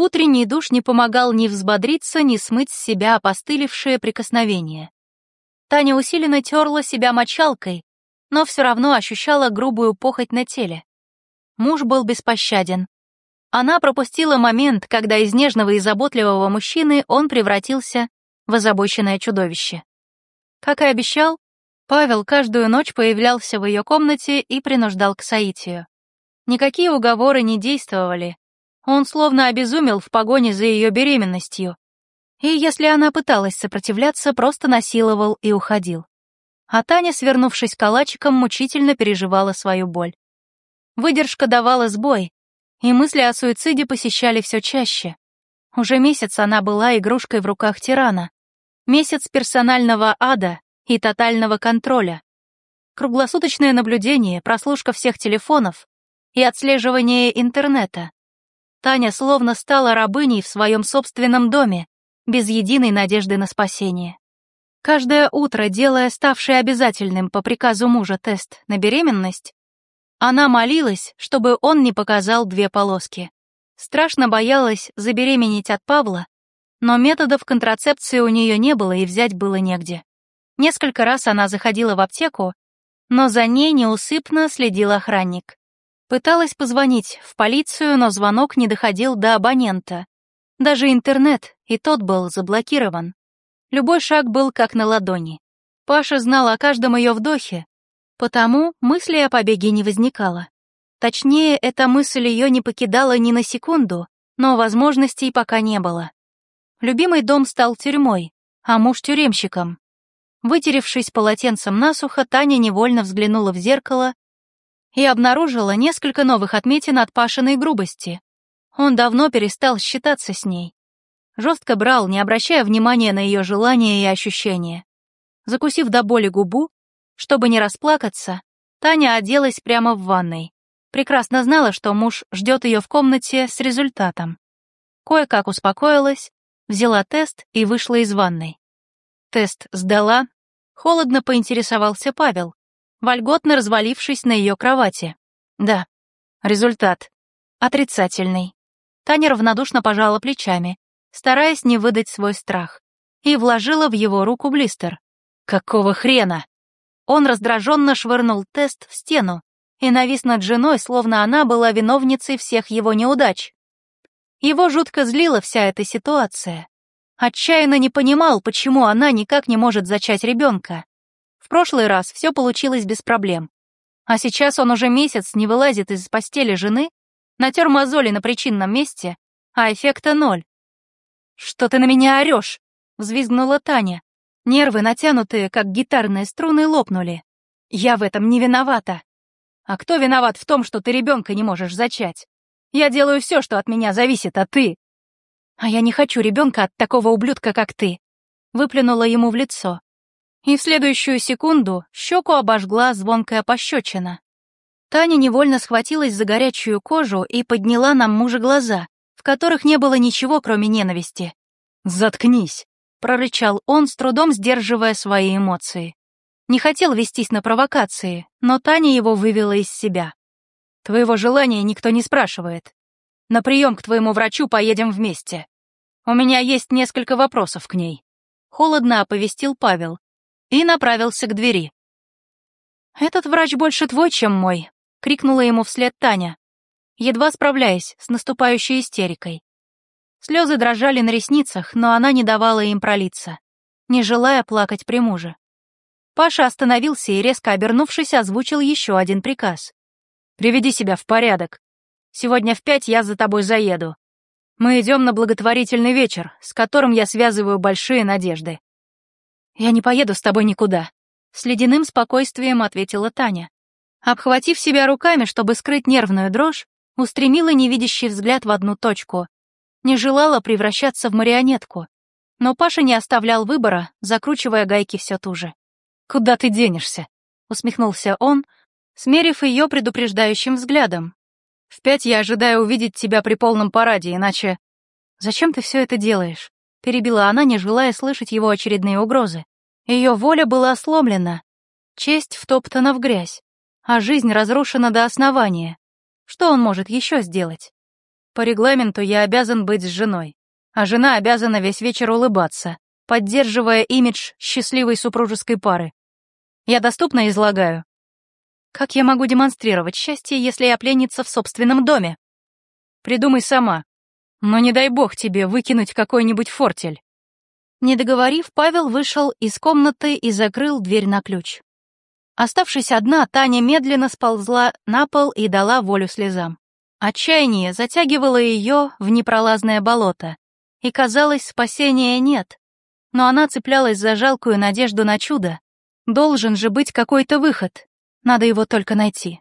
Утренний душ не помогал ни взбодриться, ни смыть с себя опостылевшее прикосновение. Таня усиленно терла себя мочалкой, но все равно ощущала грубую похоть на теле. Муж был беспощаден. Она пропустила момент, когда из нежного и заботливого мужчины он превратился в озабоченное чудовище. Как и обещал, Павел каждую ночь появлялся в ее комнате и принуждал к соитию. Никакие уговоры не действовали. Он словно обезумел в погоне за ее беременностью. И если она пыталась сопротивляться, просто насиловал и уходил. А Таня, свернувшись калачиком, мучительно переживала свою боль. Выдержка давала сбой, и мысли о суициде посещали все чаще. Уже месяц она была игрушкой в руках тирана. Месяц персонального ада и тотального контроля. Круглосуточное наблюдение, прослушка всех телефонов и отслеживание интернета. Таня словно стала рабыней в своем собственном доме, без единой надежды на спасение. Каждое утро, делая ставший обязательным по приказу мужа тест на беременность, она молилась, чтобы он не показал две полоски. Страшно боялась забеременеть от Павла, но методов контрацепции у нее не было и взять было негде. Несколько раз она заходила в аптеку, но за ней неусыпно следил охранник. Пыталась позвонить в полицию, но звонок не доходил до абонента. Даже интернет, и тот был заблокирован. Любой шаг был как на ладони. Паша знал о каждом ее вдохе, потому мысли о побеге не возникало. Точнее, эта мысль ее не покидала ни на секунду, но возможностей пока не было. Любимый дом стал тюрьмой, а муж тюремщиком. Вытеревшись полотенцем насухо, Таня невольно взглянула в зеркало и обнаружила несколько новых отметин от Пашиной грубости. Он давно перестал считаться с ней. Жестко брал, не обращая внимания на ее желания и ощущения. Закусив до боли губу, чтобы не расплакаться, Таня оделась прямо в ванной. Прекрасно знала, что муж ждет ее в комнате с результатом. Кое-как успокоилась, взяла тест и вышла из ванной. Тест сдала. Холодно поинтересовался Павел, вольготно развалившись на ее кровати. Да, результат. Отрицательный. Таня равнодушно пожала плечами, стараясь не выдать свой страх, и вложила в его руку блистер. «Какого хрена?» Он раздраженно швырнул тест в стену и навис над женой, словно она была виновницей всех его неудач. Его жутко злила вся эта ситуация. Отчаянно не понимал, почему она никак не может зачать ребенка. В прошлый раз все получилось без проблем. А сейчас он уже месяц не вылазит из постели жены, натер мозоли на причинном месте, а эффекта ноль. «Что ты на меня орешь?» — взвизгнула Таня. Нервы, натянутые, как гитарные струны, лопнули. «Я в этом не виновата». «А кто виноват в том, что ты ребенка не можешь зачать? Я делаю все, что от меня зависит, а ты...» «А я не хочу ребенка от такого ублюдка, как ты», — выплюнула ему в лицо. И в следующую секунду щеку обожгла звонкая пощечина. Таня невольно схватилась за горячую кожу и подняла на мужа глаза, в которых не было ничего, кроме ненависти. «Заткнись», — прорычал он, с трудом сдерживая свои эмоции. Не хотел вестись на провокации, но Таня его вывела из себя. «Твоего желания никто не спрашивает. На прием к твоему врачу поедем вместе. У меня есть несколько вопросов к ней». Холодно оповестил Павел и направился к двери. «Этот врач больше твой, чем мой», — крикнула ему вслед Таня, едва справляясь с наступающей истерикой. Слезы дрожали на ресницах, но она не давала им пролиться, не желая плакать при муже. Паша остановился и, резко обернувшись, озвучил еще один приказ. «Приведи себя в порядок. Сегодня в пять я за тобой заеду. Мы идем на благотворительный вечер, с которым я связываю большие надежды. Я не поеду с тобой никуда, с ледяным спокойствием ответила Таня. Обхватив себя руками, чтобы скрыть нервную дрожь, устремила невидящий взгляд в одну точку. Не желала превращаться в марионетку. Но Паша не оставлял выбора, закручивая гайки все туже. «Куда ты денешься?» — усмехнулся он, смерив ее предупреждающим взглядом, в пять я ожидаю увидеть тебя при полном параде, иначе... Зачем ты все это делаешь? Перебила она, не желая слышать его очередные угрозы. Ее воля была сломлена, честь втоптана в грязь, а жизнь разрушена до основания. Что он может еще сделать? По регламенту я обязан быть с женой, а жена обязана весь вечер улыбаться, поддерживая имидж счастливой супружеской пары. Я доступно излагаю. Как я могу демонстрировать счастье, если я пленница в собственном доме? Придумай сама. Но не дай бог тебе выкинуть какой-нибудь фортель. Не договорив, Павел вышел из комнаты и закрыл дверь на ключ. Оставшись одна, Таня медленно сползла на пол и дала волю слезам. Отчаяние затягивало ее в непролазное болото, и, казалось, спасения нет. Но она цеплялась за жалкую надежду на чудо. Должен же быть какой-то выход, надо его только найти.